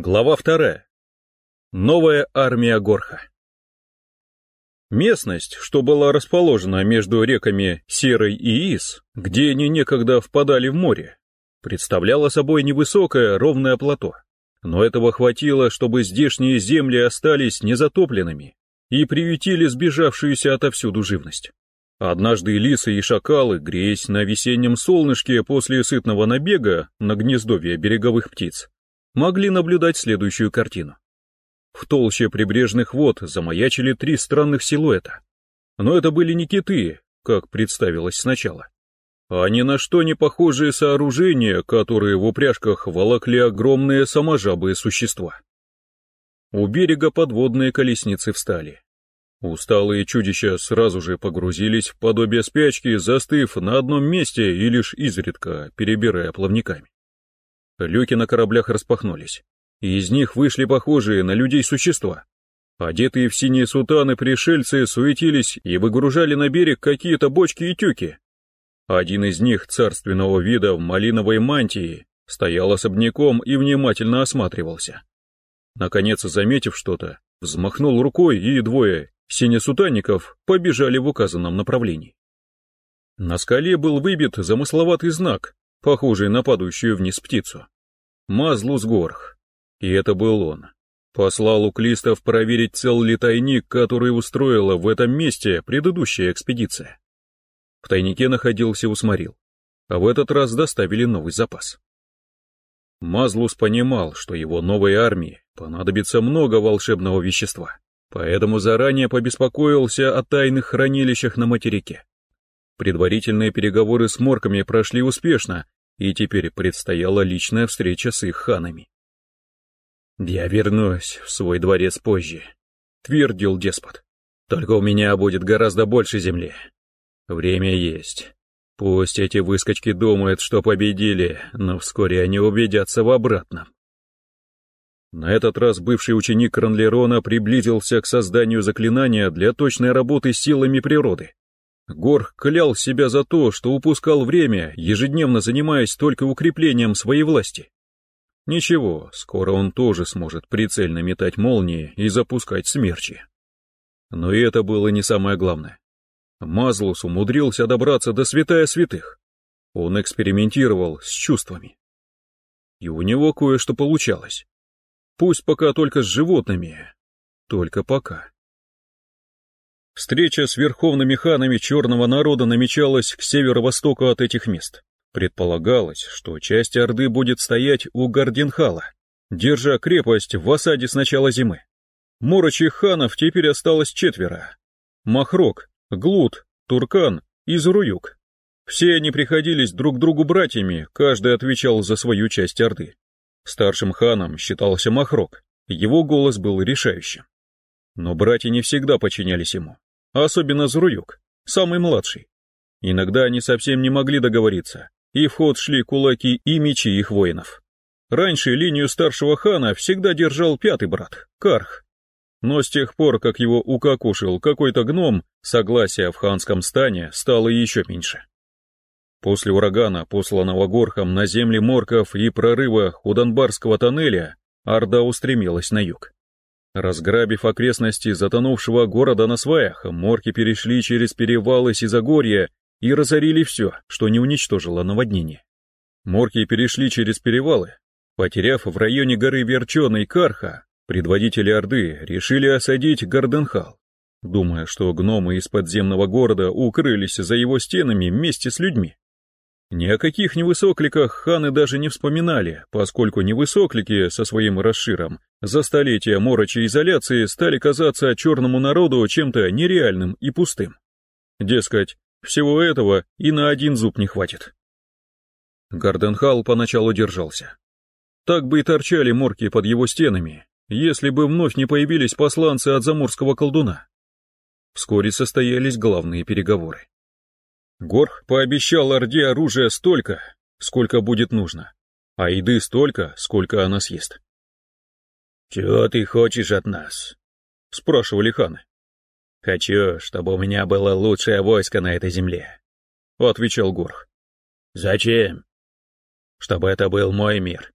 Глава вторая. Новая армия Горха. Местность, что была расположена между реками Серой и Ис, где они некогда впадали в море, представляла собой невысокое ровное плато. Но этого хватило, чтобы здешние земли остались незатопленными и приютили сбежавшуюся отовсюду живность. Однажды лисы и шакалы, греясь на весеннем солнышке после сытного набега на гнездовье береговых птиц, могли наблюдать следующую картину. В толще прибрежных вод замаячили три странных силуэта. Но это были не киты, как представилось сначала, а ни на что не похожие сооружения, которые в упряжках волокли огромные саможабые существа. У берега подводные колесницы встали. Усталые чудища сразу же погрузились в подобие спячки, застыв на одном месте и лишь изредка перебирая плавниками. Люки на кораблях распахнулись, и из них вышли похожие на людей существа. Одетые в синие сутаны пришельцы суетились и выгружали на берег какие-то бочки и тюки. Один из них, царственного вида в малиновой мантии, стоял особняком и внимательно осматривался. Наконец, заметив что-то, взмахнул рукой, и двое синесутанников побежали в указанном направлении. На скале был выбит замысловатый знак, похожий на падающую вниз птицу. Мазлус-Горх. И это был он. Послал уклистов проверить, цел ли тайник, который устроила в этом месте предыдущая экспедиция. В тайнике находился усморил, а в этот раз доставили новый запас. Мазлус понимал, что его новой армии понадобится много волшебного вещества, поэтому заранее побеспокоился о тайных хранилищах на материке. Предварительные переговоры с морками прошли успешно, и теперь предстояла личная встреча с их ханами. «Я вернусь в свой дворец позже», — твердил деспот. «Только у меня будет гораздо больше земли. Время есть. Пусть эти выскочки думают, что победили, но вскоре они убедятся в обратном». На этот раз бывший ученик Кранлерона приблизился к созданию заклинания для точной работы с силами природы. Горх клял себя за то, что упускал время, ежедневно занимаясь только укреплением своей власти. Ничего, скоро он тоже сможет прицельно метать молнии и запускать смерчи. Но и это было не самое главное. Мазлус умудрился добраться до святая святых. Он экспериментировал с чувствами. И у него кое-что получалось. Пусть пока только с животными, только пока. Встреча с верховными ханами черного народа намечалась к северо-востоку от этих мест. Предполагалось, что часть Орды будет стоять у Гарденхала, держа крепость в осаде с начала зимы. Морочих ханов теперь осталось четверо. Махрок, Глут, Туркан и Заруюк. Все они приходились друг другу братьями, каждый отвечал за свою часть Орды. Старшим ханом считался Махрок, его голос был решающим. Но братья не всегда подчинялись ему особенно Зруюк, самый младший. Иногда они совсем не могли договориться, и в ход шли кулаки и мечи их воинов. Раньше линию старшего хана всегда держал пятый брат, Карх. Но с тех пор, как его укокушил какой-то гном, согласия в ханском стане стало еще меньше. После урагана, посланного Горхом на земли Морков и прорыва Худонбарского тоннеля, Орда устремилась на юг. Разграбив окрестности затонувшего города на сваях, морки перешли через перевалы Сизагорья и разорили все, что не уничтожило наводнение. Морки перешли через перевалы, потеряв в районе горы Верченой Карха, предводители Орды решили осадить Гарденхал, думая, что гномы из подземного города укрылись за его стенами вместе с людьми. Ни о каких невысокликах ханы даже не вспоминали, поскольку невысоклики со своим расширом за столетия морочей изоляции стали казаться черному народу чем-то нереальным и пустым. Дескать, всего этого и на один зуб не хватит. Гарденхал поначалу держался. Так бы и торчали морки под его стенами, если бы вновь не появились посланцы от заморского колдуна. Вскоре состоялись главные переговоры. Горх пообещал Орде оружия столько, сколько будет нужно, а еды столько, сколько она съест. «Чего ты хочешь от нас?» — спрашивали ханы. «Хочу, чтобы у меня было лучшее войско на этой земле», — отвечал Горх. «Зачем?» «Чтобы это был мой мир».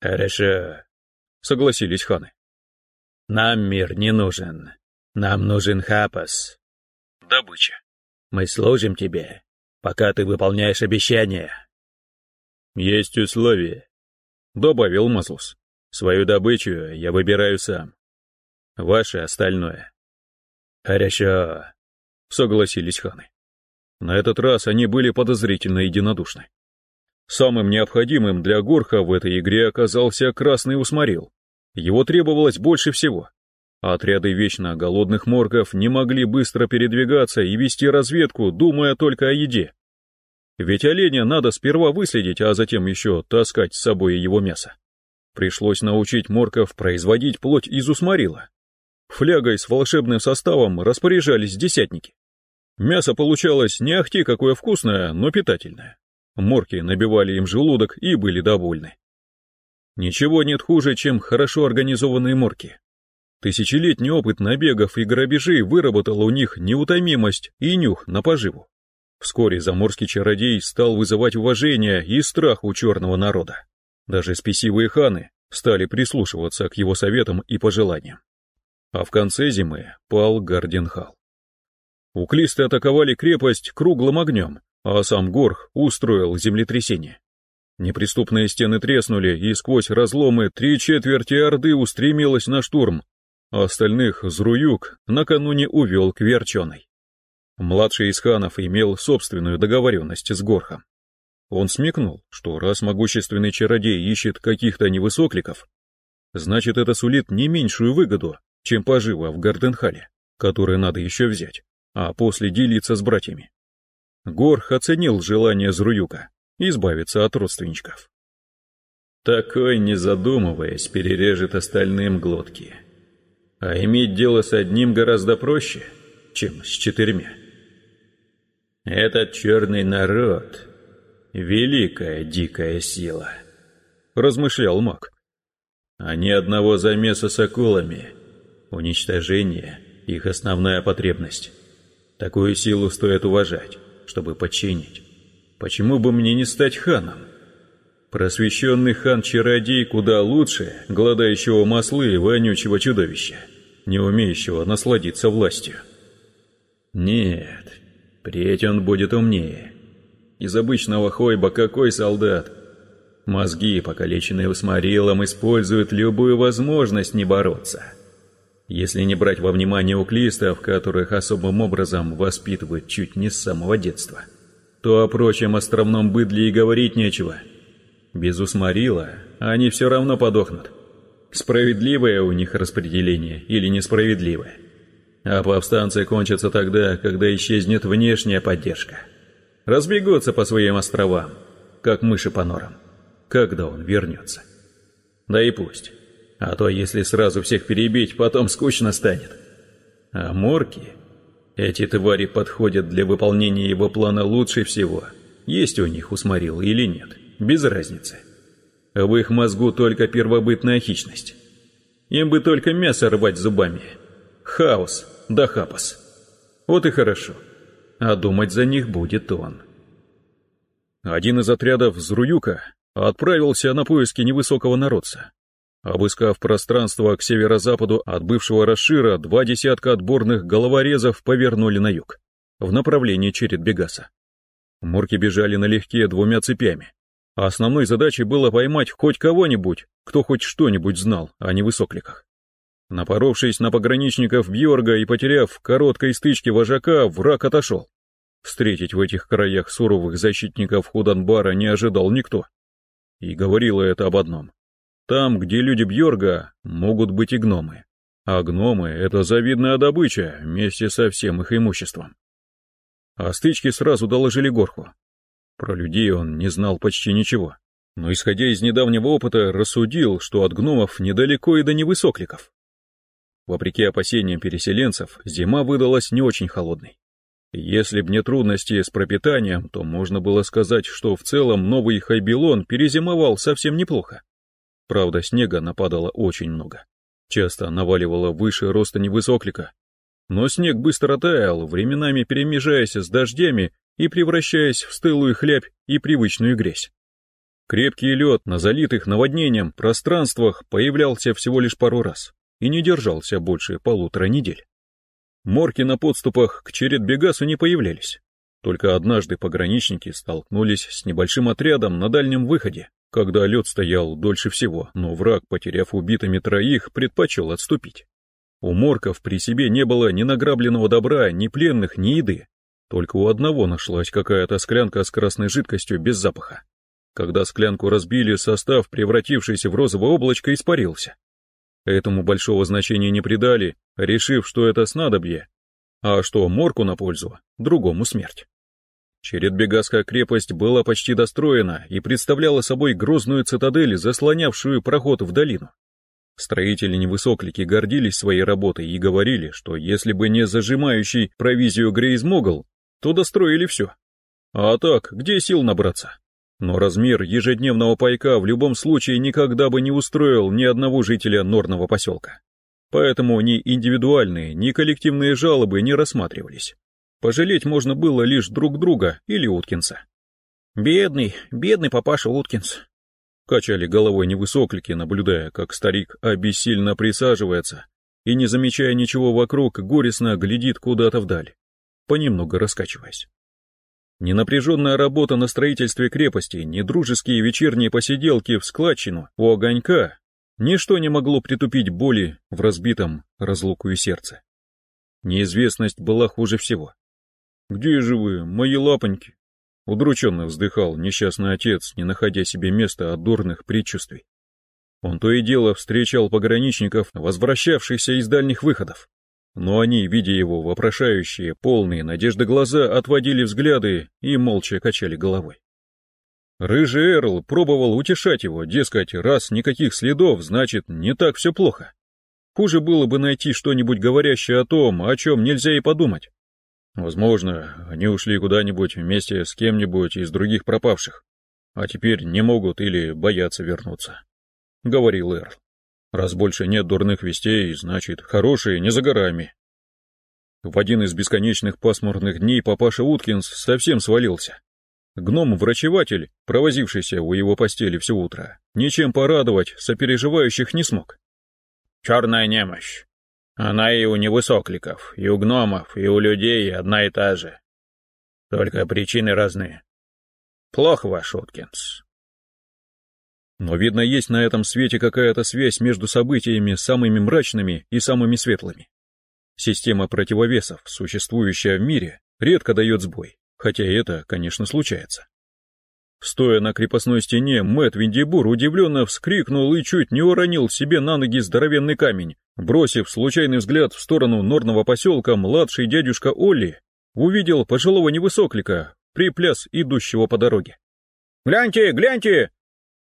«Хорошо, согласились ханы. Нам мир не нужен. Нам нужен хапас. Добыча. Мы служим тебе, пока ты выполняешь обещания. Есть условия, добавил Мазлус. Свою добычу я выбираю сам. Ваше остальное. Хорошо, согласились ханы. На этот раз они были подозрительно единодушны. Самым необходимым для Горха в этой игре оказался красный усморил. Его требовалось больше всего. Отряды вечно голодных моргов не могли быстро передвигаться и вести разведку, думая только о еде. Ведь оленя надо сперва выследить, а затем еще таскать с собой его мясо. Пришлось научить морков производить плоть из усморила. Флягой с волшебным составом распоряжались десятники. Мясо получалось не ахти какое вкусное, но питательное. Морки набивали им желудок и были довольны. Ничего нет хуже, чем хорошо организованные морки. Тысячелетний опыт набегов и грабежей выработал у них неутомимость и нюх на поживу. Вскоре заморский чародей стал вызывать уважение и страх у черного народа. Даже спесивые ханы стали прислушиваться к его советам и пожеланиям. А в конце зимы пал Гарденхал. Уклисты атаковали крепость круглым огнем, а сам Горх устроил землетрясение. Неприступные стены треснули, и сквозь разломы три четверти Орды устремилась на штурм, а остальных Зруюк накануне увел к Верченой. Младший из ханов имел собственную договоренность с Горхом. Он смекнул, что раз могущественный чародей ищет каких-то невысокликов, значит это сулит не меньшую выгоду, чем пожива в Гарденхале, который надо еще взять, а после делиться с братьями. Горх оценил желание Зруюка избавиться от родственничков. Такой, не задумываясь, перережет остальным глотки. А иметь дело с одним гораздо проще, чем с четырьмя. Этот черный народ — великая дикая сила, размышлял маг. А ни одного замеса с акулами, уничтожение — их основная потребность. Такую силу стоит уважать, чтобы подчинить. Почему бы мне не стать ханом? Просвещенный хан-чародей куда лучше голодающего маслы и вонючего чудовища, не умеющего насладиться властью. Нет, впредь он будет умнее. Из обычного хойба какой солдат? Мозги, покалеченные усморилом, используют любую возможность не бороться. Если не брать во внимание уклистов, которых особым образом воспитывают чуть не с самого детства – то о прочем островном быдле и говорить нечего. Без усморила они все равно подохнут. Справедливое у них распределение или несправедливое. А повстанцы кончатся тогда, когда исчезнет внешняя поддержка. Разбегутся по своим островам, как мыши по норам. Когда он вернется? Да и пусть. А то если сразу всех перебить, потом скучно станет. А морки эти твари подходят для выполнения его плана лучше всего. Есть у них усморил или нет, без разницы. В их мозгу только первобытная хищность. Им бы только мясо рвать зубами. Хаос, да хапас. Вот и хорошо. А думать за них будет он. Один из отрядов Зруюка отправился на поиски невысокого народца. Обыскав пространство к северо-западу от бывшего Рашира, два десятка отборных головорезов повернули на юг, в направлении Черед-Бегаса. Мурки бежали налегке двумя цепями, а основной задачей было поймать хоть кого-нибудь, кто хоть что-нибудь знал о невысокликах. Напоровшись на пограничников Бьорга и потеряв короткой стычке вожака, враг отошел. Встретить в этих краях суровых защитников Худанбара не ожидал никто. И говорило это об одном. Там, где люди Бьорга, могут быть и гномы. А гномы — это завидная добыча вместе со всем их имуществом. О стычке сразу доложили Горху. Про людей он не знал почти ничего, но, исходя из недавнего опыта, рассудил, что от гномов недалеко и до невысокликов. Вопреки опасениям переселенцев, зима выдалась не очень холодной. Если б не трудности с пропитанием, то можно было сказать, что в целом новый Хайбелон перезимовал совсем неплохо. Правда, снега нападало очень много. Часто наваливало выше роста невысоклика. Но снег быстро таял, временами перемежаясь с дождями и превращаясь в стылую хлябь и привычную грязь. Крепкий лед на залитых наводнением пространствах появлялся всего лишь пару раз и не держался больше полутора недель. Морки на подступах к Чередбегасу не появлялись. Только однажды пограничники столкнулись с небольшим отрядом на дальнем выходе, когда лед стоял дольше всего, но враг, потеряв убитыми троих, предпочел отступить. У морков при себе не было ни награбленного добра, ни пленных, ни еды. Только у одного нашлась какая-то склянка с красной жидкостью без запаха. Когда склянку разбили, состав, превратившийся в розовое облачко, испарился. Этому большого значения не придали, решив, что это снадобье, а что морку на пользу, другому смерть. Чередбегасская крепость была почти достроена и представляла собой грозную цитадель, заслонявшую проход в долину. Строители-невысоклики гордились своей работой и говорили, что если бы не зажимающий провизию Грейз Могл, то достроили все. А так, где сил набраться? Но размер ежедневного пайка в любом случае никогда бы не устроил ни одного жителя норного поселка. Поэтому ни индивидуальные, ни коллективные жалобы не рассматривались. Пожалеть можно было лишь друг друга или Уткинса. «Бедный, бедный папаша Уткинс», — качали головой невысоклики, наблюдая, как старик обессильно присаживается и, не замечая ничего вокруг, горестно глядит куда-то вдаль, понемногу раскачиваясь. Ни напряженная работа на строительстве крепости, ни дружеские вечерние посиделки в складчину у огонька, ничто не могло притупить боли в разбитом разлуку и сердце. Неизвестность была хуже всего. «Где же вы, мои лапоньки?» Удрученно вздыхал несчастный отец, не находя себе места от дурных предчувствий. Он то и дело встречал пограничников, возвращавшихся из дальних выходов но они, видя его вопрошающие, полные надежды глаза, отводили взгляды и молча качали головой. Рыжий Эрл пробовал утешать его, дескать, раз никаких следов, значит, не так все плохо. Хуже было бы найти что-нибудь говорящее о том, о чем нельзя и подумать. Возможно, они ушли куда-нибудь вместе с кем-нибудь из других пропавших, а теперь не могут или боятся вернуться, — говорил Эрл. Раз больше нет дурных вестей, значит, хорошие не за горами. В один из бесконечных пасмурных дней папаша Уткинс совсем свалился. Гном-врачеватель, провозившийся у его постели все утро, ничем порадовать сопереживающих не смог. «Черная немощь. Она и у невысокликов, и у гномов, и у людей одна и та же. Только причины разные. Плохо ваш Уткинс. Но, видно, есть на этом свете какая-то связь между событиями самыми мрачными и самыми светлыми. Система противовесов, существующая в мире, редко дает сбой, хотя это, конечно, случается. Стоя на крепостной стене, Мэтт Виндибур удивленно вскрикнул и чуть не уронил себе на ноги здоровенный камень, бросив случайный взгляд в сторону норного поселка, младший дядюшка Олли увидел пожилого невысоклика, припляс идущего по дороге. «Гляньте, гляньте!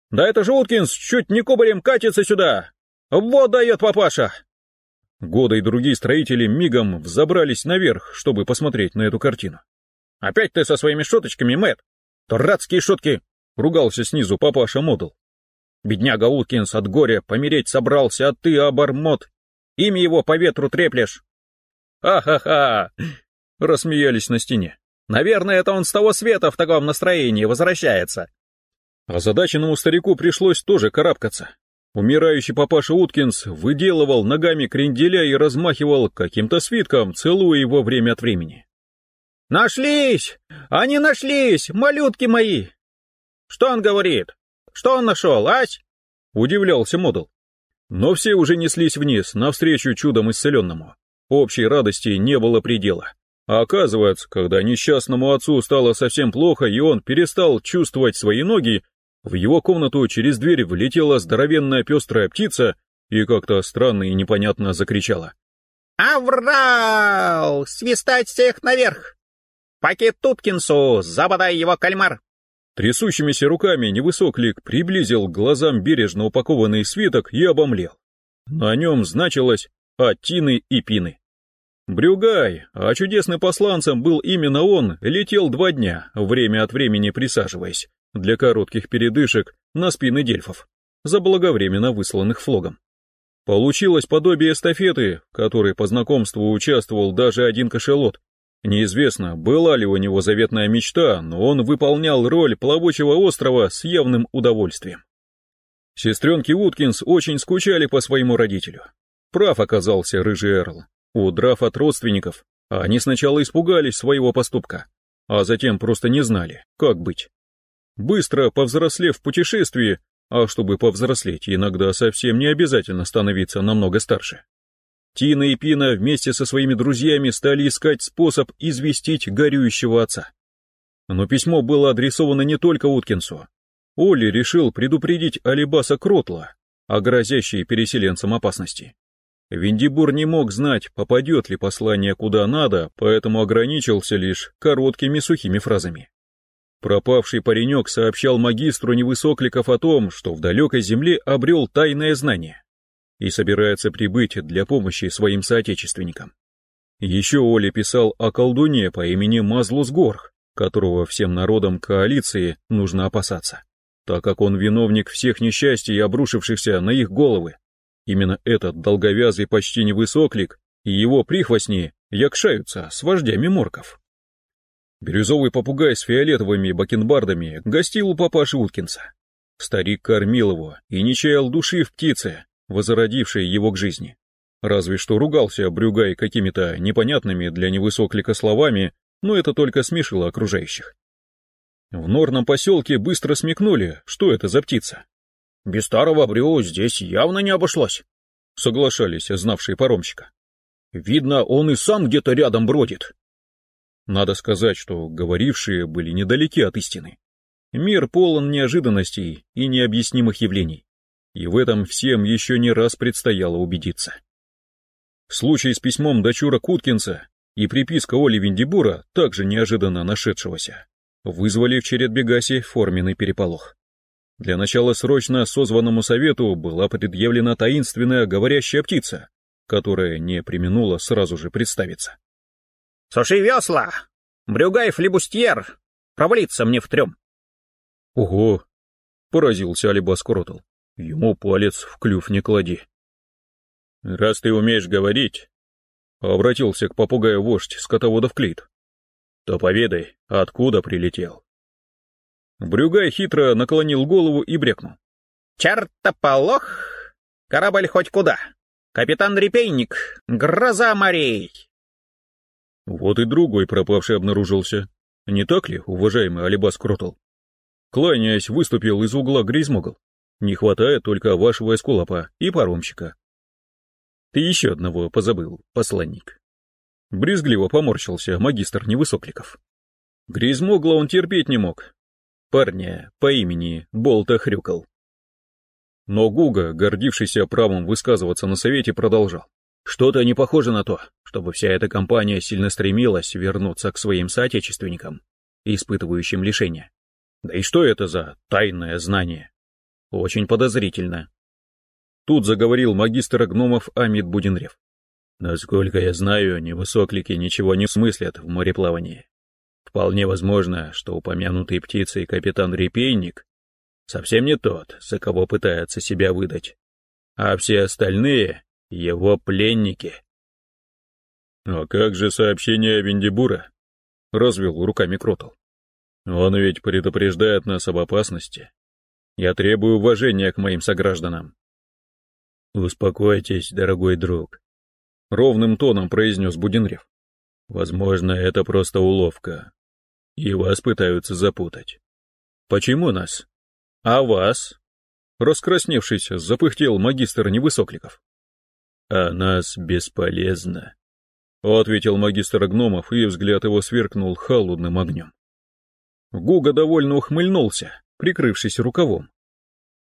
Да это же Уткинс чуть не кубарем катится сюда! Вот дает папаша!» Года и другие строители мигом взобрались наверх, чтобы посмотреть на эту картину. «Опять ты со своими шуточками, Мэтт! Дурацкие шутки!» — ругался снизу папаша Модл. «Бедняга Уткинс от горя помереть собрался, а ты, обормот, имя его по ветру треплешь!» «Ха-ха-ха!» — рассмеялись на стене. «Наверное, это он с того света в таком настроении возвращается!» Озадаченному старику пришлось тоже карабкаться. Умирающий папаша Уткинс выделывал ногами кренделя и размахивал каким-то свитком, целуя его время от времени. «Нашлись! Они нашлись, малютки мои!» «Что он говорит? Что он нашел, ась?» — удивлялся Модл. Но все уже неслись вниз, навстречу чудом исцеленному. Общей радости не было предела. А оказывается, когда несчастному отцу стало совсем плохо, и он перестал чувствовать свои ноги, в его комнату через дверь влетела здоровенная пестрая птица и как-то странно и непонятно закричала. «Аврал! Свистать всех наверх! Пакет Туткинсу! Забодай его кальмар!» Трясущимися руками невысоклик приблизил к глазам бережно упакованный свиток и обомлел. На нем значилось «Аттины и Пины». Брюгай, а чудесным посланцем был именно он, летел два дня, время от времени присаживаясь, для коротких передышек на спины дельфов, заблаговременно высланных флогом. Получилось подобие эстафеты, в которой по знакомству участвовал даже один кошелот, Неизвестно, была ли у него заветная мечта, но он выполнял роль плавучего острова с явным удовольствием. Сестренки Уткинс очень скучали по своему родителю. Прав оказался рыжий Эрл. Удрав от родственников, они сначала испугались своего поступка, а затем просто не знали, как быть. Быстро повзрослев в путешествии, а чтобы повзрослеть, иногда совсем не обязательно становиться намного старше. Тина и Пина вместе со своими друзьями стали искать способ известить горюющего отца. Но письмо было адресовано не только Уткинсу. Оли решил предупредить Алибаса Кротла о грозящей переселенцам опасности. Виндибур не мог знать, попадет ли послание куда надо, поэтому ограничился лишь короткими сухими фразами. Пропавший паренек сообщал магистру невысокликов о том, что в далекой земле обрел тайное знание и собирается прибыть для помощи своим соотечественникам. Еще Оля писал о колдуне по имени Мазлусгорх, которого всем народам коалиции нужно опасаться, так как он виновник всех несчастий, обрушившихся на их головы. Именно этот долговязый почти невысоклик и его прихвостни якшаются с вождями морков. Бирюзовый попугай с фиолетовыми бакенбардами гостил у папаши Уткинса. Старик кормил его и не чаял души в птице, возродившей его к жизни. Разве что ругался Брюгай какими-то непонятными для невысоклика словами, но это только смешило окружающих. В норном поселке быстро смекнули, что это за птица. «Без старого Брю здесь явно не обошлось», — соглашались знавшие паромщика. «Видно, он и сам где-то рядом бродит». Надо сказать, что говорившие были недалеки от истины. Мир полон неожиданностей и необъяснимых явлений и в этом всем еще не раз предстояло убедиться. Случай с письмом дочура Куткинса и приписка Оли Виндибура, также неожиданно нашедшегося, вызвали в Чередбегасе форменный переполох. Для начала срочно созванному совету была предъявлена таинственная говорящая птица, которая не применула сразу же представиться. «Суши весла! Брюгай флибустьер! Провалиться мне в трем!» «Ого!» — поразился Алибас Кротл. Ему палец в клюв не клади. Раз ты умеешь говорить, обратился к попугаю вождь скотоводов Клит, то поведай, откуда прилетел. Брюгай хитро наклонил голову и брекнул. Чертополох! Корабль хоть куда! Капитан Репейник! Гроза морей! Вот и другой пропавший обнаружился. Не так ли, уважаемый Алибас Кротл? Кланяясь, выступил из угла Гризмогл. Не хватает только вашего эскулапа и паромщика. Ты еще одного позабыл, посланник. Брезгливо поморщился магистр Невысокликов. Гризмогла он терпеть не мог. Парня по имени Болта хрюкал. Но Гуга, гордившийся правом высказываться на совете, продолжал. Что-то не похоже на то, чтобы вся эта компания сильно стремилась вернуться к своим соотечественникам, испытывающим лишения. Да и что это за тайное знание? Очень подозрительно. Тут заговорил магистр гномов Амид Будинрев. Насколько я знаю, невысоклики ничего не смыслят в мореплавании. Вполне возможно, что упомянутый птицей капитан Репейник совсем не тот, за кого пытается себя выдать, а все остальные — его пленники. «А как же сообщение Виндибура?» — развел руками Кротл. «Он ведь предупреждает нас об опасности, я требую уважения к моим согражданам. Успокойтесь, дорогой друг. Ровным тоном произнес Будинрев. Возможно, это просто уловка. И вас пытаются запутать. Почему нас? А вас? Раскрасневшись, запыхтел магистр Невысокликов. А нас бесполезно. Ответил магистр гномов, и взгляд его сверкнул холодным огнем. Гуга довольно ухмыльнулся, прикрывшись рукавом.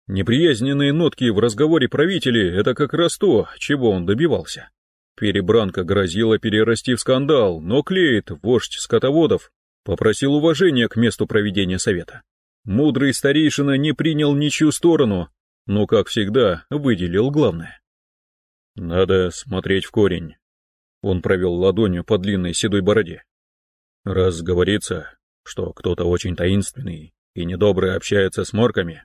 Неприязненные нотки в разговоре правителей — это как раз то, чего он добивался. Перебранка грозила перерасти в скандал, но Клейт, вождь скотоводов, попросил уважения к месту проведения совета. Мудрый старейшина не принял ничью сторону, но, как всегда, выделил главное. «Надо смотреть в корень», — он провел ладонью по длинной седой бороде. «Раз говорится, что кто-то очень таинственный и недобрый общается с морками,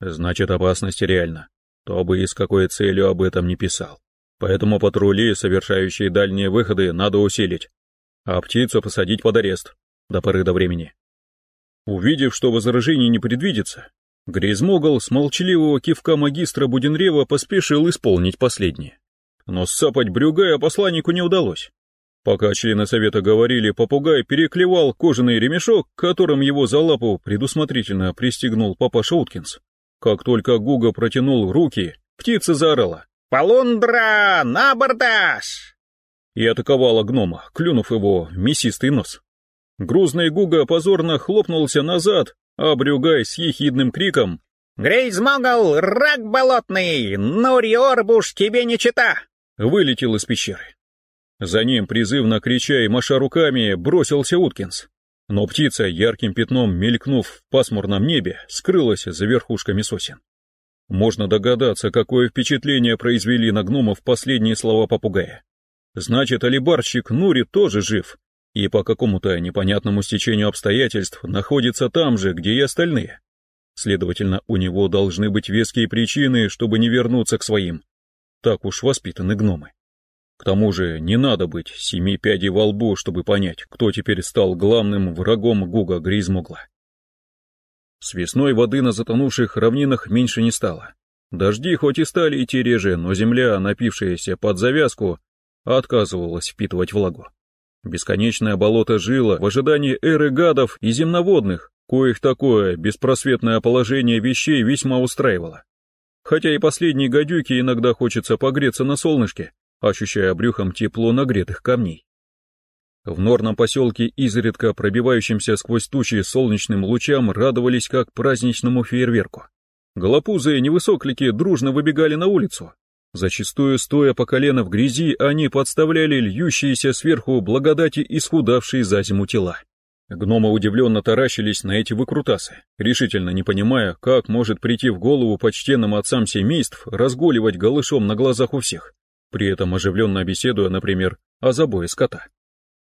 значит опасность реальна. То бы и с какой целью об этом не писал. Поэтому патрули, совершающие дальние выходы, надо усилить. а птицу посадить под арест до поры до времени. Увидев, что возражений не предвидится, Гризмогл с молчаливого кивка магистра Буденрева поспешил исполнить последнее. Но сцапать брюгая посланнику не удалось. Пока члены совета говорили, попугай переклевал кожаный ремешок, которым его за лапу предусмотрительно пристегнул папаша Уткинс. Как только Гуга протянул руки, птица заорала. «Полундра! На абордаж!» И атаковала гнома, клюнув его мясистый нос. Грузный Гуга позорно хлопнулся назад, а Брюгай с ехидным криком «Грейзмогл, рак болотный! Нуриорбуш тебе не чита!» вылетел из пещеры. За ним, призывно крича и маша руками, бросился Уткинс. Но птица, ярким пятном мелькнув в пасмурном небе, скрылась за верхушками сосен. Можно догадаться, какое впечатление произвели на гномов последние слова попугая. Значит, алибарщик Нури тоже жив, и по какому-то непонятному стечению обстоятельств находится там же, где и остальные. Следовательно, у него должны быть веские причины, чтобы не вернуться к своим. Так уж воспитаны гномы. К тому же не надо быть семи пядей во лбу, чтобы понять, кто теперь стал главным врагом Гуга Гризмугла. С весной воды на затонувших равнинах меньше не стало. Дожди хоть и стали идти реже, но земля, напившаяся под завязку, отказывалась впитывать влагу. Бесконечное болото жило в ожидании эры гадов и земноводных, коих такое беспросветное положение вещей весьма устраивало. Хотя и последней гадюки иногда хочется погреться на солнышке, ощущая брюхом тепло нагретых камней. В норном поселке, изредка пробивающимся сквозь тучи солнечным лучам, радовались как праздничному фейерверку. Голопузые невысоклики дружно выбегали на улицу, Зачастую, стоя по колено в грязи, они подставляли льющиеся сверху благодати исхудавшие за зиму тела. Гномы удивленно таращились на эти выкрутасы, решительно не понимая, как может прийти в голову почтенным отцам семейств разгуливать голышом на глазах у всех, при этом оживленно беседуя, например, о забое скота.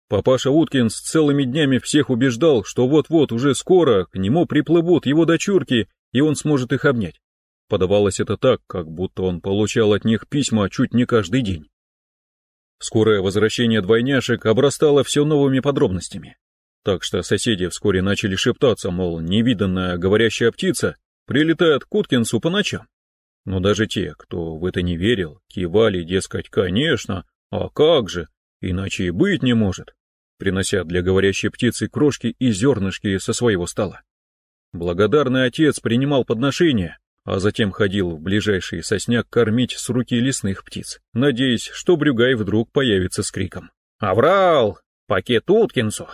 Папаша Уткинс целыми днями всех убеждал, что вот-вот уже скоро к нему приплывут его дочурки, и он сможет их обнять. Подавалось это так, как будто он получал от них письма чуть не каждый день. Скорое возвращение двойняшек обрастало все новыми подробностями. Так что соседи вскоре начали шептаться, мол, невиданная говорящая птица прилетает к Уткинсу по ночам. Но даже те, кто в это не верил, кивали, дескать, конечно, а как же, иначе и быть не может, принося для говорящей птицы крошки и зернышки со своего стола. Благодарный отец принимал подношения, а затем ходил в ближайший сосняк кормить с руки лесных птиц, надеясь, что Брюгай вдруг появится с криком. «Аврал! Пакет Уткинсу!»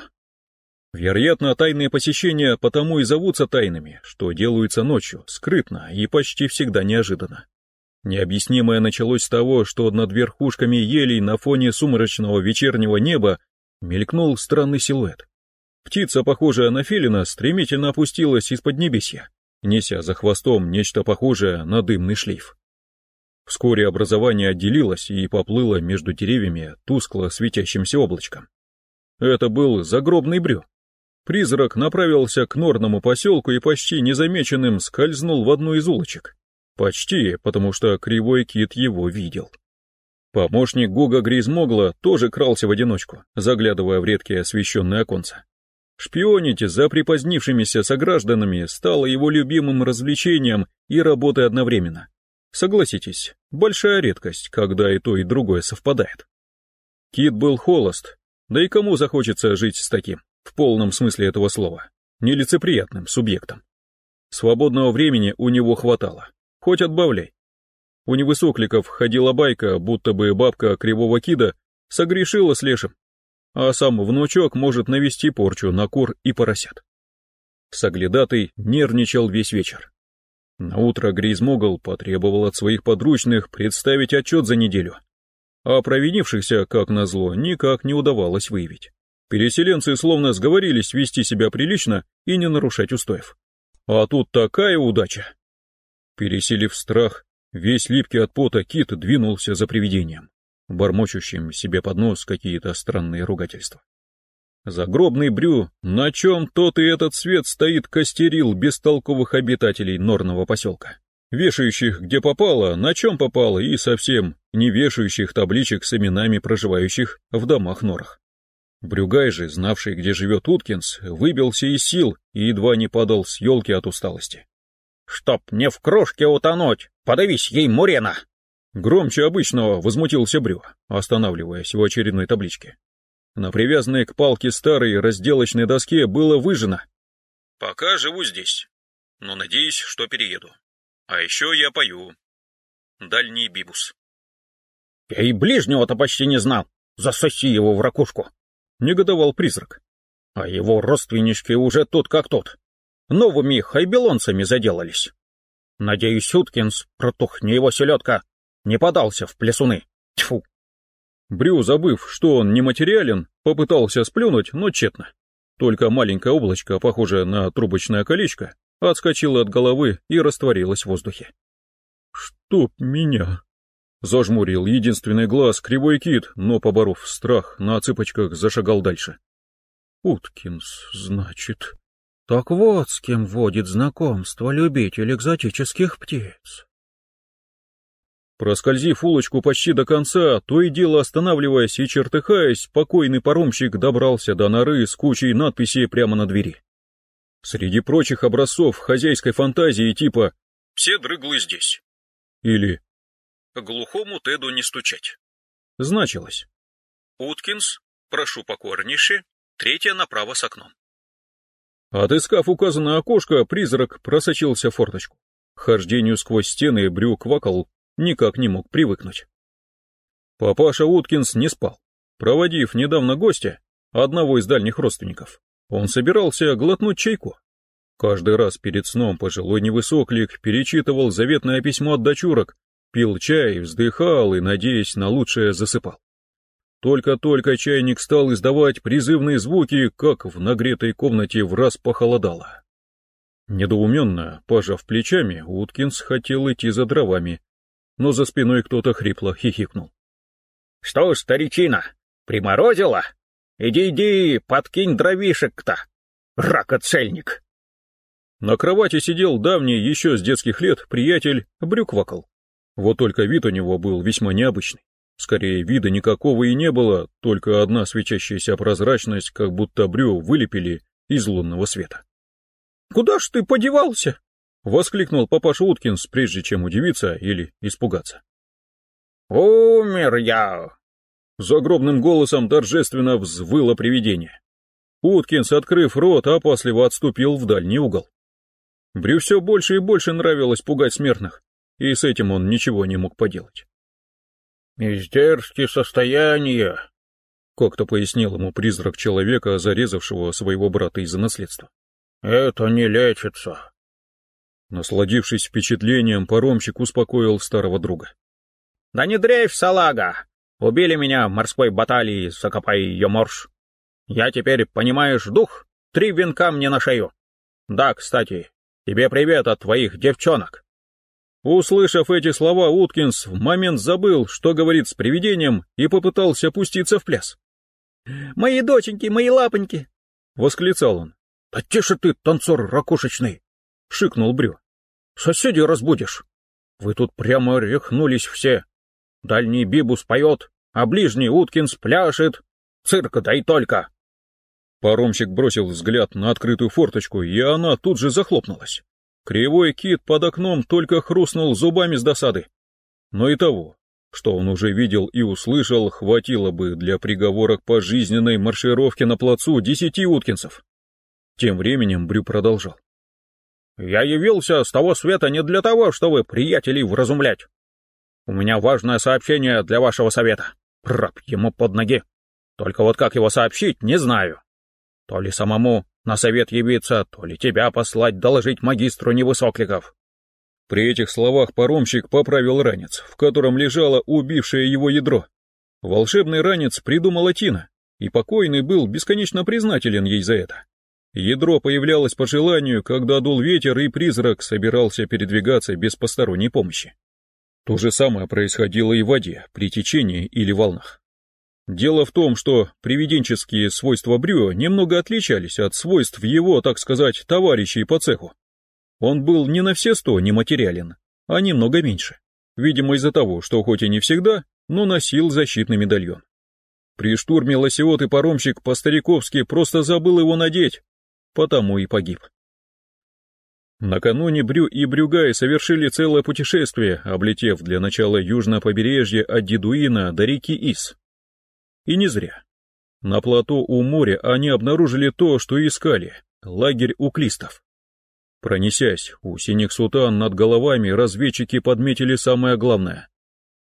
Вероятно, тайные посещения потому и зовутся тайными, что делаются ночью, скрытно и почти всегда неожиданно. Необъяснимое началось с того, что над верхушками елей на фоне сумрачного вечернего неба мелькнул странный силуэт. Птица, похожая на филина, стремительно опустилась из-под небесья неся за хвостом нечто похожее на дымный шлейф. Вскоре образование отделилось и поплыло между деревьями тускло светящимся облачком. Это был загробный брю. Призрак направился к норному поселку и почти незамеченным скользнул в одну из улочек. Почти, потому что кривой кит его видел. Помощник Гуга Гризмогла тоже крался в одиночку, заглядывая в редкие освещенные оконца. Шпионить за припозднившимися согражданами стало его любимым развлечением и работой одновременно. Согласитесь, большая редкость, когда и то, и другое совпадает. Кит был холост, да и кому захочется жить с таким, в полном смысле этого слова, нелицеприятным субъектом. Свободного времени у него хватало, хоть отбавляй. У невысокликов ходила байка, будто бы бабка кривого кида согрешила с лешим, а сам внучок может навести порчу на кур и поросят. Соглядатый нервничал весь вечер. Наутро Грейзмогл потребовал от своих подручных представить отчет за неделю, а провинившихся, как назло, никак не удавалось выявить. Переселенцы словно сговорились вести себя прилично и не нарушать устоев. А тут такая удача! Переселив страх, весь липкий от пота кит двинулся за привидением бормочущим себе под нос какие-то странные ругательства. Загробный брю, на чем тот и этот свет стоит костерил бестолковых обитателей норного поселка, вешающих где попало, на чем попало и совсем не вешающих табличек с именами проживающих в домах норах. Брюгай же, знавший, где живет Уткинс, выбился из сил и едва не падал с елки от усталости. «Чтоб не в крошке утонуть! Подавись ей, Мурена!» Громче обычного возмутился Брю, останавливаясь в очередной табличке. На привязанной к палке старой разделочной доске было выжжено. «Пока живу здесь, но надеюсь, что перееду. А еще я пою. Дальний бибус». «Я и ближнего-то почти не знал. Засоси его в ракушку!» — негодовал призрак. «А его родственнички уже тут как тут. Новыми хайбелонцами заделались. Надеюсь, Уткинс, протухни его селедка, не подался в плесуны. Тьфу!» Брю, забыв, что он нематериален, попытался сплюнуть, но тщетно. Только маленькое облачко, похожее на трубочное колечко, отскочило от головы и растворилось в воздухе. «Чтоб меня!» Зажмурил единственный глаз кривой кит, но, поборов страх, на цыпочках зашагал дальше. «Уткинс, значит...» «Так вот с кем водит знакомство любитель экзотических птиц». Проскользив улочку почти до конца, то и дело останавливаясь и чертыхаясь, покойный паромщик добрался до норы с кучей надписей прямо на двери. Среди прочих образцов хозяйской фантазии типа «Все дрыглы здесь» или «Глухому Теду не стучать» значилось «Уткинс, прошу покорнейше, третья направо с окном». Отыскав указанное окошко, призрак просочился в форточку. Хождению сквозь стены брюк вакал никак не мог привыкнуть. Папаша Уткинс не спал. Проводив недавно гостя, одного из дальних родственников, он собирался глотнуть чайку. Каждый раз перед сном пожилой невысоклик перечитывал заветное письмо от дочурок, пил чай, вздыхал и, надеясь на лучшее, засыпал. Только-только чайник стал издавать призывные звуки, как в нагретой комнате в раз похолодало. Недоуменно, пожав плечами, Уткинс хотел идти за дровами, но за спиной кто-то хрипло хихикнул. — Что, старичина, приморозила? Иди-иди, подкинь дровишек-то, ракоцельник! На кровати сидел давний еще с детских лет приятель Брюквакл. Вот только вид у него был весьма необычный. Скорее, вида никакого и не было, только одна свечащаяся прозрачность, как будто брю вылепили из лунного света. «Куда ж ты подевался?» Воскликнул папаша Уткинс, прежде чем удивиться или испугаться. «Умер я!» Загробным голосом торжественно взвыло привидение. Уткинс, открыв рот, опасливо отступил в дальний угол. Брю все больше и больше нравилось пугать смертных, и с этим он ничего не мог поделать. «Издержки состояния», — как-то пояснил ему призрак человека, зарезавшего своего брата из-за наследства. «Это не лечится. Насладившись впечатлением, паромщик успокоил старого друга. «Да не дрейф, салага! Убили меня в морской баталии, закопай ее морж. Я теперь, понимаешь, дух, три венка мне на шею. Да, кстати, тебе привет от твоих девчонок». Услышав эти слова, Уткинс в момент забыл, что говорит с привидением, и попытался пуститься в пляс. «Мои доченьки, мои лапоньки!» — восклицал он. «Да тише ты, танцор ракушечный!» — шикнул Брю. «Соседей разбудишь. Вы тут прямо рехнулись все. Дальний Бибус поет, а ближний Уткинс пляшет. Цирка дай только!» Паромщик бросил взгляд на открытую форточку, и она тут же захлопнулась. Кривой кит под окном только хрустнул зубами с досады. Но и того, что он уже видел и услышал, хватило бы для приговора к пожизненной маршировке на плацу десяти уткинцев. Тем временем Брю продолжал. Я явился с того света не для того, чтобы приятелей вразумлять. У меня важное сообщение для вашего совета. Прап ему под ноги. Только вот как его сообщить, не знаю. То ли самому на совет явиться, то ли тебя послать доложить магистру невысокликов. При этих словах паромщик поправил ранец, в котором лежало убившее его ядро. Волшебный ранец придумала Тина, и покойный был бесконечно признателен ей за это. Ядро появлялось по желанию, когда дул ветер и призрак собирался передвигаться без посторонней помощи. То же самое происходило и в воде, при течении или волнах. Дело в том, что привиденческие свойства Брюа немного отличались от свойств его, так сказать, товарищей по цеху. Он был не на все сто нематериален, а немного меньше, видимо из-за того, что хоть и не всегда, но носил защитный медальон. При штурме лосиот и паромщик по-стариковски просто забыл его надеть, потому и погиб. Накануне Брю и Брюгай совершили целое путешествие, облетев для начала южное побережье от Дедуина до реки Ис. И не зря. На плато у моря они обнаружили то, что искали — лагерь уклистов. Пронесясь у синих сутан над головами, разведчики подметили самое главное.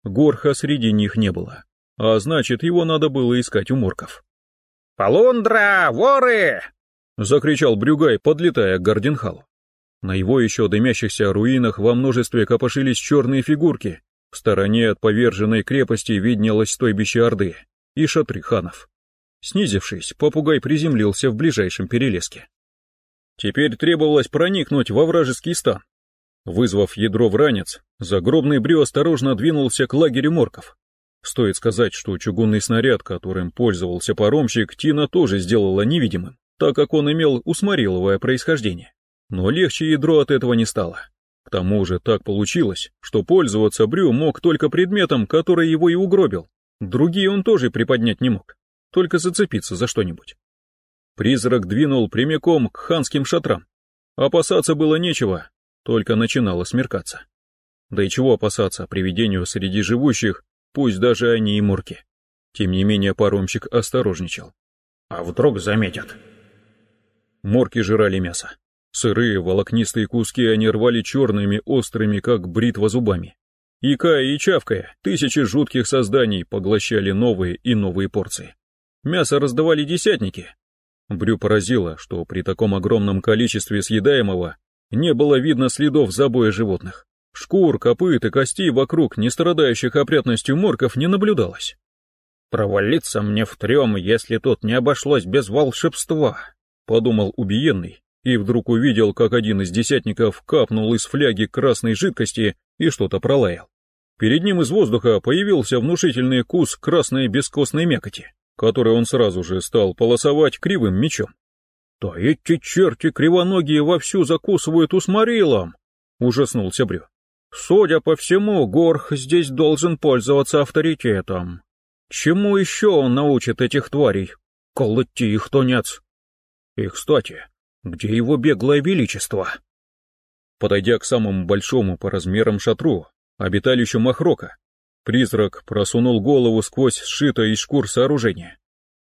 Горха среди них не было, а значит, его надо было искать у морков. «Полундра! Воры!» — закричал Брюгай, подлетая к Гарденхалу. На его еще дымящихся руинах во множестве копошились черные фигурки. В стороне от поверженной крепости виднелось стойбище Орды и шатры ханов. Снизившись, попугай приземлился в ближайшем перелеске. Теперь требовалось проникнуть во вражеский стан. Вызвав ядро в ранец, загробный брю осторожно двинулся к лагерю морков. Стоит сказать, что чугунный снаряд, которым пользовался паромщик, Тина тоже сделала невидимым, так как он имел усмориловое происхождение. Но легче ядро от этого не стало. К тому же так получилось, что пользоваться Брю мог только предметом, который его и угробил. Другие он тоже приподнять не мог, только зацепиться за что-нибудь. Призрак двинул прямиком к ханским шатрам. Опасаться было нечего, только начинало смеркаться. Да и чего опасаться привидению среди живущих, пусть даже они и мурки. Тем не менее паромщик осторожничал. А вдруг заметят? Морки жрали мясо. Сырые, волокнистые куски они рвали черными, острыми, как бритва зубами. Икая и чавкая, тысячи жутких созданий поглощали новые и новые порции. Мясо раздавали десятники. Брю поразило, что при таком огромном количестве съедаемого не было видно следов забоя животных. Шкур, копыт и костей вокруг не страдающих опрятностью морков не наблюдалось. «Провалиться мне в трем, если тут не обошлось без волшебства», — подумал убиенный, и вдруг увидел, как один из десятников капнул из фляги красной жидкости и что-то пролаял. Перед ним из воздуха появился внушительный кус красной бескостной мякоти, который он сразу же стал полосовать кривым мечом. «Да эти черти кривоногие вовсю закусывают усморилом!» — ужаснулся Брю. «Судя по всему, Горх здесь должен пользоваться авторитетом. Чему еще он научит этих тварей? Колоти их, тонец!» «И, кстати, где его беглое величество? Подойдя к самому большому по размерам шатру, обиталищу Махрока, призрак просунул голову сквозь сшитое из шкур сооружение.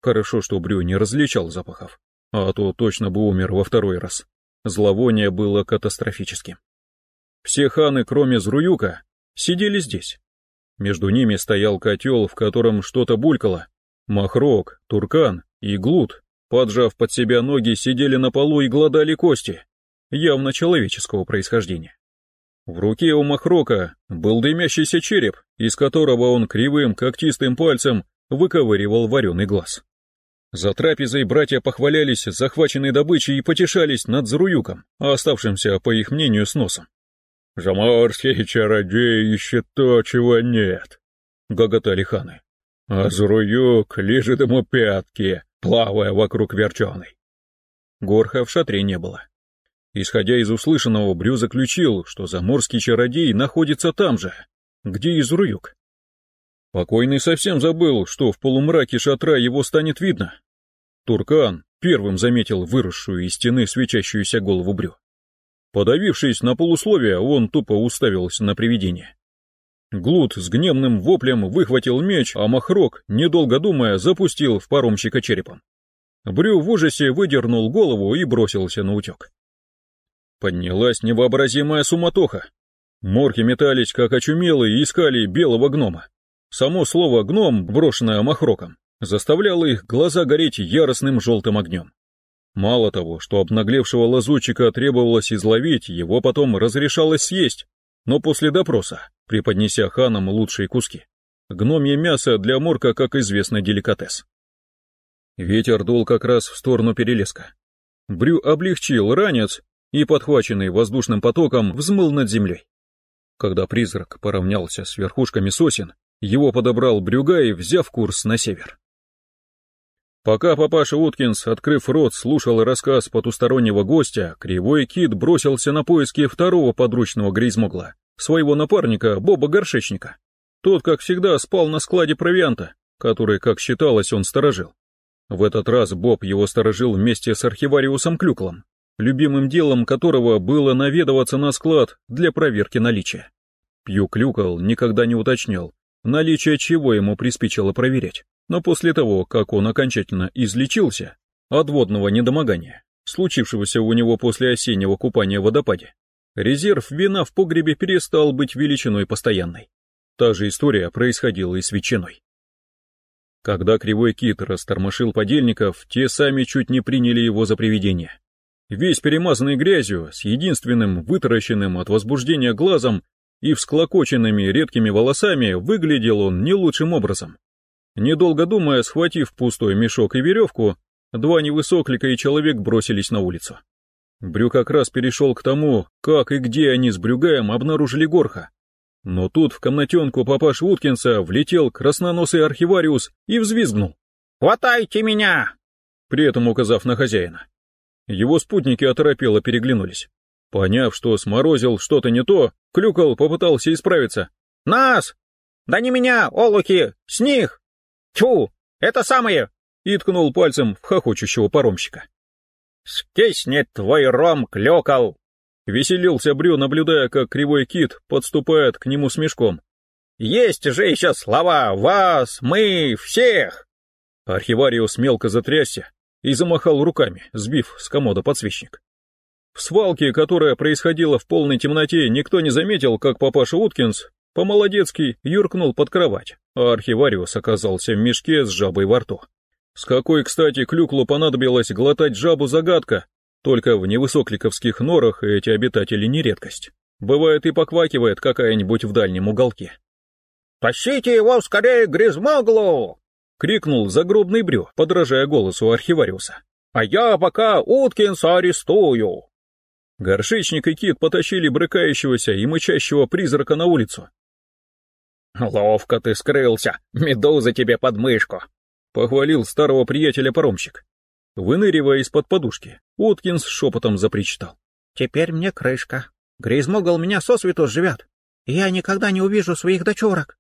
Хорошо, что Брю не различал запахов, а то точно бы умер во второй раз. Зловоние было катастрофическим. Все ханы, кроме Зруюка, сидели здесь. Между ними стоял котел, в котором что-то булькало. Махрок, Туркан и Глут Поджав под себя ноги, сидели на полу и глодали кости, явно человеческого происхождения. В руке у Махрока был дымящийся череп, из которого он кривым когтистым пальцем выковыривал вареный глаз. За трапезой братья похвалялись захваченной добычей и потешались над Зруюком, оставшимся, по их мнению, с носом. «Заморский чародей ищет то, чего нет», — гоготали ханы. «А Зруюк лежит ему пятки, плавая вокруг верченой. Горха в шатре не было. Исходя из услышанного, Брю заключил, что заморский чародей находится там же, где и Зруюк. Покойный совсем забыл, что в полумраке шатра его станет видно. Туркан первым заметил выросшую из стены свечащуюся голову Брю. Подавившись на полусловие, он тупо уставился на привидение. Глут с гневным воплем выхватил меч, а Махрок, недолго думая, запустил в паромщика черепом. Брю в ужасе выдернул голову и бросился на утек. Поднялась невообразимая суматоха. Морки метались, как очумелые, и искали белого гнома. Само слово «гном», брошенное Махроком, заставляло их глаза гореть яростным желтым огнем. Мало того, что обнаглевшего лазутчика требовалось изловить, его потом разрешалось съесть, но после допроса, преподнеся ханам лучшие куски. Гномье мясо для морка, как известно, деликатес. Ветер дул как раз в сторону перелеска. Брю облегчил ранец и, подхваченный воздушным потоком, взмыл над землей. Когда призрак поравнялся с верхушками сосен, его подобрал Брюгай, взяв курс на север. Пока папаша Уткинс, открыв рот, слушал рассказ потустороннего гостя, Кривой Кит бросился на поиски второго подручного Грейзмогла, своего напарника Боба Горшечника. Тот, как всегда, спал на складе провианта, который, как считалось, он сторожил. В этот раз Боб его сторожил вместе с архивариусом Клюклом, любимым делом которого было наведываться на склад для проверки наличия. Пью Клюкол никогда не уточнял, наличие чего ему приспичило проверять, но после того, как он окончательно излечился от водного недомогания, случившегося у него после осеннего купания в водопаде, резерв вина в погребе перестал быть величиной постоянной. Та же история происходила и с ветчиной. Когда кривой кит растормошил подельников, те сами чуть не приняли его за привидение. Весь перемазанный грязью, с единственным вытаращенным от возбуждения глазом и всклокоченными редкими волосами, выглядел он не лучшим образом. Недолго думая, схватив пустой мешок и веревку, два невысоклика и человек бросились на улицу. Брю как раз перешел к тому, как и где они с Брюгаем обнаружили Горха, но тут в комнатенку папаш Уткинса влетел красноносый архивариус и взвизгнул. «Хватайте меня!» при этом указав на хозяина. Его спутники оторопело переглянулись. Поняв, что сморозил что-то не то, Клюкол попытался исправиться. «Нас! Да не меня, олухи! С них! Тьфу! Это самое!» и ткнул пальцем в хохочущего паромщика. «Скиснет твой ром, Клюкол!» Веселился Брю, наблюдая, как кривой кит подступает к нему с мешком. «Есть же еще слова! Вас! Мы! Всех!» Архивариус мелко затрясся и замахал руками, сбив с комода подсвечник. В свалке, которая происходила в полной темноте, никто не заметил, как папаша Уткинс по-молодецки юркнул под кровать, а архивариус оказался в мешке с жабой во рту. С какой, кстати, клюклу понадобилось глотать жабу загадка, только в невысокликовских норах эти обитатели не редкость. Бывает и поквакивает какая-нибудь в дальнем уголке. «Тащите его скорее Гризмоглу!» — крикнул загробный брю, подражая голосу архивариуса. «А я пока Уткинса арестую!» Горшечник и кит потащили брыкающегося и мычащего призрака на улицу. «Ловко ты скрылся, медуза тебе под мышку!» — похвалил старого приятеля паромщик. Выныривая из-под подушки, Уткинс шепотом запричитал. «Теперь мне крышка. Гризмогл меня сосвету живет. Я никогда не увижу своих дочурок».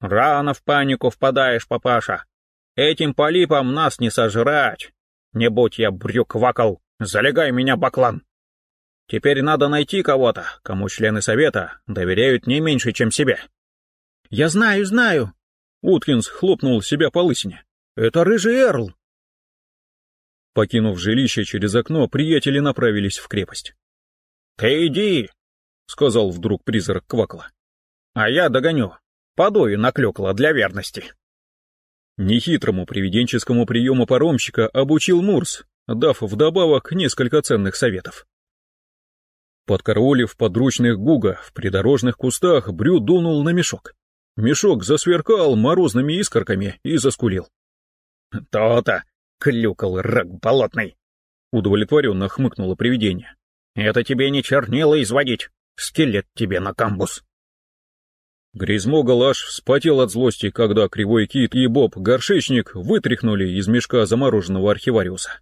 «Рано в панику впадаешь, папаша. Этим полипом нас не сожрать. Не будь я брюк-вакал, залегай меня, баклан. Теперь надо найти кого-то, кому члены совета доверяют не меньше, чем себе». «Я знаю, знаю!» Уткинс хлопнул себя по лысине. «Это рыжий Эрл!» Покинув жилище через окно, приятели направились в крепость. «Ты иди!» — сказал вдруг призрак Квакла. «А я догоню. Подою наклёкла для верности». Нехитрому привиденческому приему паромщика обучил Мурс, дав вдобавок несколько ценных советов. Подкараулив подручных Гуга в придорожных кустах, Брю дунул на мешок. Мешок засверкал морозными искорками и заскулил. «То-то! клюкал рак болотный. Удовлетворенно хмыкнуло привидение. Это тебе не чернила изводить, скелет тебе на камбус. Гризмогол аж вспотел от злости, когда Кривой Кит и Боб-горшечник вытряхнули из мешка замороженного архивариуса.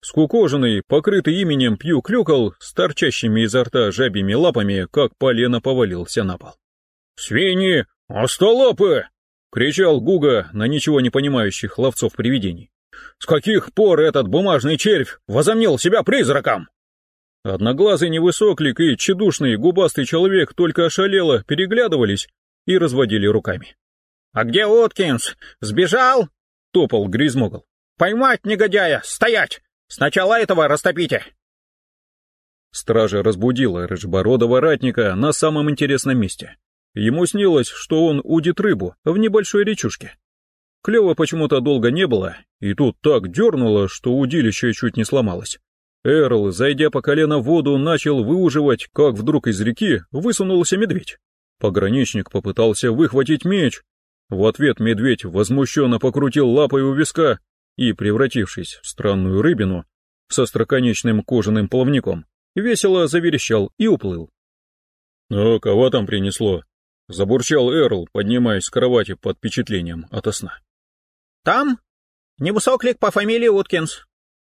Скукоженный, покрытый именем Пью клюкал, с торчащими изо рта жабьими лапами, как полено повалился на пол. «Свиньи! Остолапы!» — кричал Гуга на ничего не понимающих ловцов привидений. С каких пор этот бумажный червь возомнил себя призраком? Одноглазый невысоклик и тщедушный губастый человек только ошалело переглядывались и разводили руками. — А где Уткинс? Сбежал? — топал Гризмогл. — Поймать негодяя! Стоять! Сначала этого растопите! Стража разбудила рыжебородого ратника на самом интересном месте. Ему снилось, что он удит рыбу в небольшой речушке. Клёва почему-то долго не было, и тут так дернуло, что удилище чуть не сломалось. Эрл, зайдя по колено в воду, начал выуживать, как вдруг из реки высунулся медведь. Пограничник попытался выхватить меч. В ответ медведь возмущенно покрутил лапой у виска и, превратившись в странную рыбину со строконечным кожаным плавником, весело заверещал и уплыл. «Ну, кого там принесло?» — забурчал Эрл, поднимаясь с кровати под впечатлением ото сна. Там? Невысоклик по фамилии Уткинс.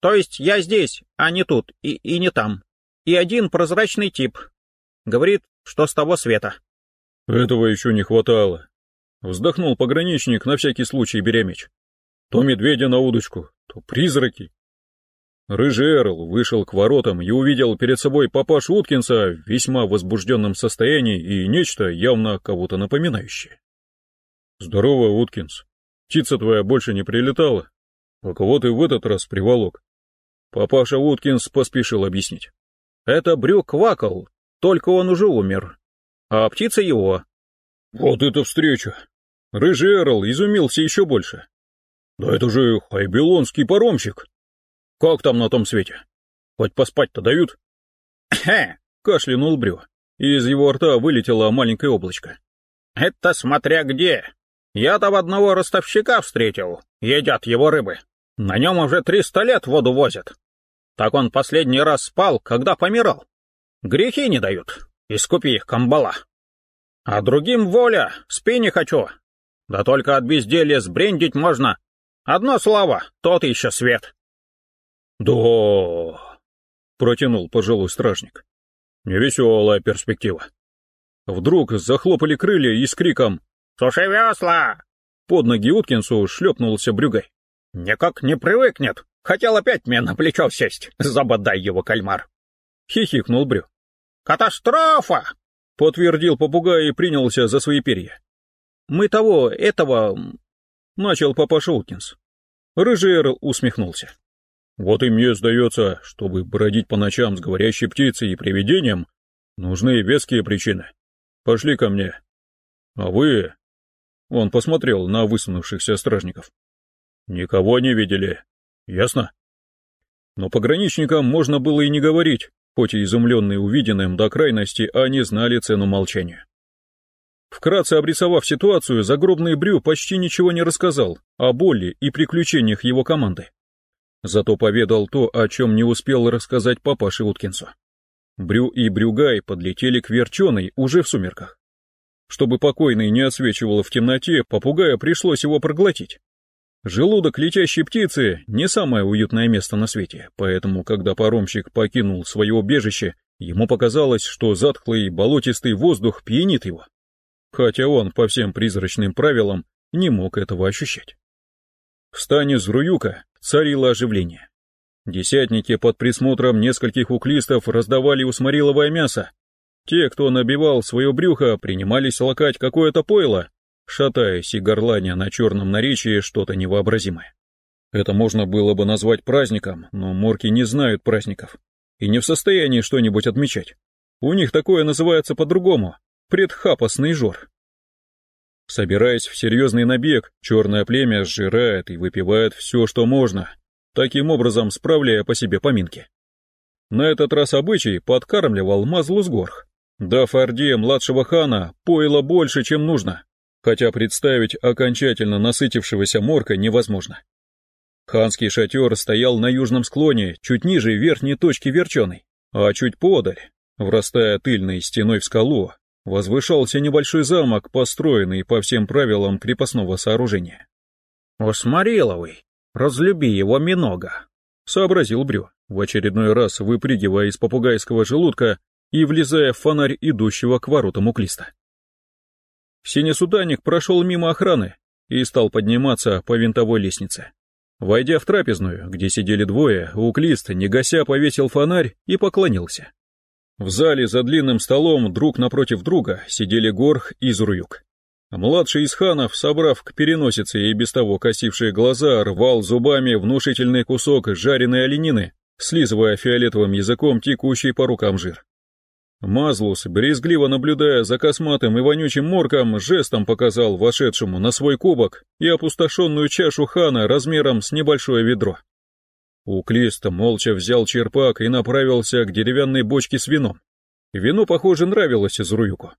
То есть я здесь, а не тут, и, и не там. И один прозрачный тип. Говорит, что с того света. Этого еще не хватало. Вздохнул пограничник, на всякий случай беря меч. То медведя на удочку, то призраки. Рыжий Эрл вышел к воротам и увидел перед собой папашу Уткинса в весьма возбужденном состоянии и нечто явно кого-то напоминающее. «Здорово, Уткинс. Птица твоя больше не прилетала? А кого ты в этот раз приволок?» Папаша Уткинс поспешил объяснить. «Это Брюк Вакл, только он уже умер. А птица его». «Вот это встреча!» Рыжий Эрл изумился еще больше. «Да это же хайбелонский паромщик!» Как там на том свете? Хоть поспать-то дают? Хе! Кашлянул Брю, и из его рта вылетело маленькое облачко. Это смотря где. Я-то в одного ростовщика встретил, едят его рыбы. На нем уже триста лет воду возят. Так он последний раз спал, когда помирал. Грехи не дают, искупи их, камбала. А другим воля, спи не хочу. Да только от безделья сбрендить можно. Одно слово, тот еще свет. «Да...» — протянул пожилой стражник. «Невеселая перспектива». Вдруг захлопали крылья и с криком «Суши весла!» Под ноги Уткинсу шлепнулся брюгай. «Никак не привыкнет. Хотел опять мне на плечо сесть. Забодай его, кальмар!» Хихикнул Брю. «Катастрофа!» Подтвердил попугай и принялся за свои перья. «Мы того, этого...» Начал папаша Уткинс. Рыжий Эрл усмехнулся. Вот и мне сдается, чтобы бродить по ночам с говорящей птицей и привидением, нужны веские причины. Пошли ко мне. А вы... Он посмотрел на высунувшихся стражников. Никого не видели. Ясно? Но пограничникам можно было и не говорить, хоть и изумленные увиденным до крайности, они знали цену молчания. Вкратце обрисовав ситуацию, загробный Брю почти ничего не рассказал о боли и приключениях его команды. Зато поведал то, о чем не успел рассказать папаше Уткинсу. Брю и Брюгай подлетели к Верченой уже в сумерках. Чтобы покойный не отсвечивал в темноте, попугая пришлось его проглотить. Желудок летящей птицы — не самое уютное место на свете, поэтому, когда паромщик покинул свое убежище, ему показалось, что затхлый болотистый воздух пьянит его. Хотя он, по всем призрачным правилам, не мог этого ощущать. В стане Зруюка царило оживление. Десятники под присмотром нескольких уклистов раздавали усмориловое мясо. Те, кто набивал свое брюхо, принимались лакать какое-то пойло, шатаясь и горланя на черном наречии что-то невообразимое. Это можно было бы назвать праздником, но морки не знают праздников и не в состоянии что-нибудь отмечать. У них такое называется по-другому — предхапостный жор. Собираясь в серьезный набег, черное племя сжирает и выпивает все, что можно, таким образом справляя по себе поминки. На этот раз обычай подкармливал Мазлусгорх, дав Орде младшего хана пойло больше, чем нужно, хотя представить окончательно насытившегося морка невозможно. Ханский шатер стоял на южном склоне, чуть ниже верхней точки Верченой, а чуть подаль, врастая тыльной стеной в скалу, возвышался небольшой замок, построенный по всем правилам крепостного сооружения. «Осмориловый, разлюби его минога», — сообразил Брю, в очередной раз выпрыгивая из попугайского желудка и влезая в фонарь идущего к воротам уклиста. Синесуданик прошел мимо охраны и стал подниматься по винтовой лестнице. Войдя в трапезную, где сидели двое, уклист, не гася, повесил фонарь и поклонился. В зале за длинным столом друг напротив друга сидели Горх и Зуруюк. Младший из ханов, собрав к переносице и без того косившие глаза, рвал зубами внушительный кусок жареной оленины, слизывая фиолетовым языком текущий по рукам жир. Мазлус, брезгливо наблюдая за косматым и вонючим морком, жестом показал вошедшему на свой кубок и опустошенную чашу хана размером с небольшое ведро. Уклист молча взял черпак и направился к деревянной бочке с вином. Вино, похоже, нравилось Изруюку.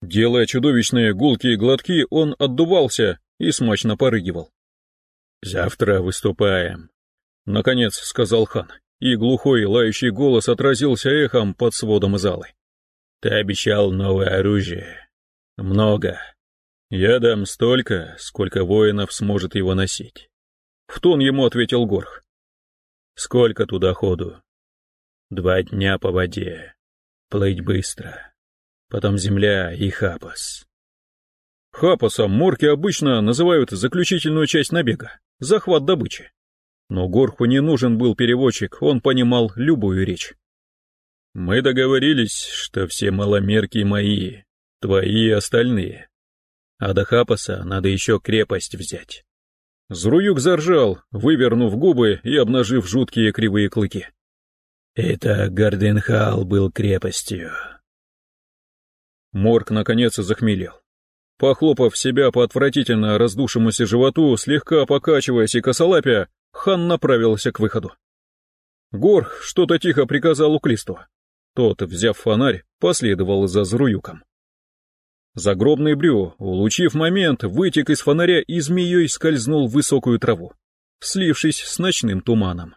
Делая чудовищные гулкие глотки, он отдувался и смачно порыгивал. «Завтра выступаем», — наконец сказал хан, и глухой лающий голос отразился эхом под сводом залы. «Ты обещал новое оружие. Много. Я дам столько, сколько воинов сможет его носить». В тон ему ответил Горх. Сколько туда ходу? Два дня по воде. Плыть быстро. Потом земля и хапас. Хапасом морки обычно называют заключительную часть набега — захват добычи. Но Горху не нужен был переводчик, он понимал любую речь. «Мы договорились, что все маломерки мои, твои и остальные. А до Хапаса надо еще крепость взять». Зруюк заржал, вывернув губы и обнажив жуткие кривые клыки. «Это Гарденхал был крепостью». Морг наконец захмелел. Похлопав себя по отвратительно раздувшемуся животу, слегка покачиваясь и косолапя, хан направился к выходу. Горх что-то тихо приказал Уклисту. Тот, взяв фонарь, последовал за Зруюком. Загробный брю, улучив момент, вытек из фонаря и змеей скользнул в высокую траву, слившись с ночным туманом.